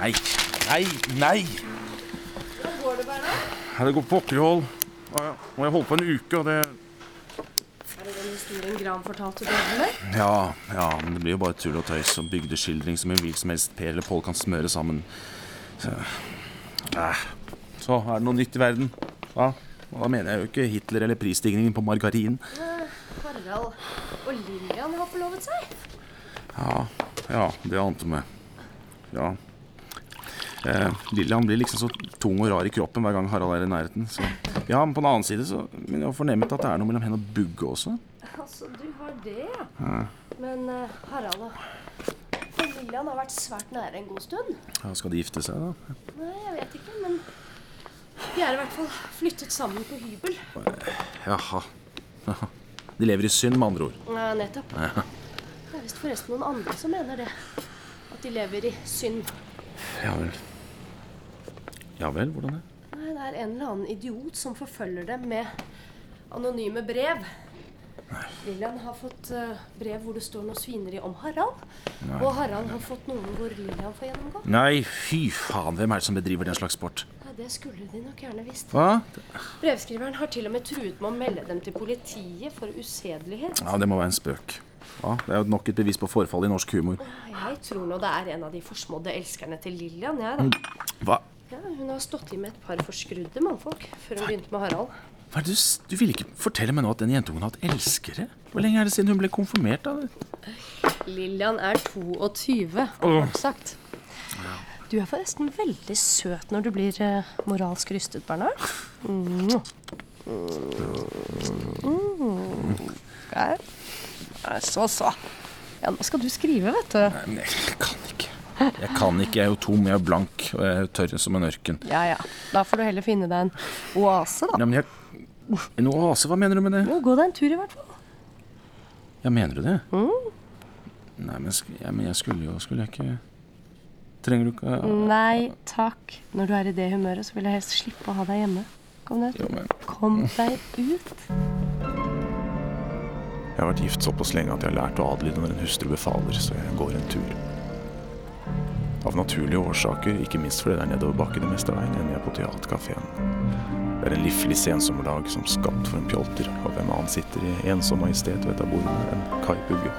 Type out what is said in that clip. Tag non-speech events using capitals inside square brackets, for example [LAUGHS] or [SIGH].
Nei, nei, nei! Hvordan går det, Berna? Ja, Det går på okkerhold. Og jeg holdt på en uke, og det Er det den historien Gran fortalte til med? Ja, ja, men det blir jo bare tull og tøys og bygdeskildring som en hvil som helst Per eller Pål kan smøre sammen. Så, eh. Så er det noe nytt i verden. Ja, og da mener jeg jo ikke Hitler eller prisstigningen på margarin. Harald og Lillian har forlovet seg. Ja, ja, det ante meg. Ja. Eh, Lillian blir liksom så tung og rar i kroppen hver gang Harald er i nærheten. Så. Ja, men på den annen side så men jeg har fornemmet at det er noe mellom henne og Bugge også. Altså, du har det, ja. Men uh, Harald og Lillian har vært svært nære en god stund. Ja, skal de gifte seg, da? Nei, jeg vet ikke, men de er i hvert fall flyttet sammen på hybel. Jaha. [LAUGHS] De lever i synd, med andre ord. Ja, nettopp. Det er visst forresten noen andre som mener det. At de lever i synd. Ja vel. Ja vel, hvordan det? Nei, det er en eller annen idiot som forfølger dem med anonyme brev. Lillian har fått eh, brev hvor det står noe svineri om Harald. Og Harald har fått noen hvor Lillian får gjennomgå. Nei, fy faen, hvem er det som bedriver den slags sport? Ja, det skulle de nok gjerne visst. Hva? Brevskriveren har til og med truet med å melde dem til politiet for usedelighet. Ja, det må være en spøk. Ja, Det er jo nok et bevis på forfall i norsk humor. Jeg tror nå det er en av de forsmådde elskerne til Lillian, jeg, da. Hva, Ja, hun har stått i med et par forskrudde mannfolk før hun begynte med Harald. hva er det du, du ville ikke fortelle meg nå at den jentungen har hatt elskere? Hvor lenge er det siden hun ble konfirmert? da? Lillian er 22, kort sagt. Du er forresten veldig søt når du blir eh, moralsk rystet, Bernhard. Mm. Mm. Der. Nei, Så, så. Ja, nå skal du skrive, vet du. Nei, men jeg kan ikke. [LAUGHS] Jeg kan ikke, jeg er jo tom, jeg er blank, og jeg er tørr som en ørken. Ja, ja. Da får du heller finne deg en oase, da. Ja, men jeg... En oase, hva mener du med det? Nå, Gå deg en tur, i hvert fall. Ja, mener du det? Nei, men, sk ja, men jeg skulle jo Skulle jeg ikke Trenger du ikke Nei takk. Når du er i det humøret, så vil jeg helst slippe å ha deg hjemme. Kom deg, Jo, men Kom deg ut. Jeg har vært gift såpass lenge at jeg har lært å adlyde når en hustru befaler, så jeg går en tur. Av naturlige årsaker, ikke minst fordi det er nedoverbakke det meste av veien, ender jeg på teaterkafeen. Det er en liflig sensommerdag som skapt for en pjolter, og hvem annen sitter i ensom majestet ved et av bordene enn Kai Bugge.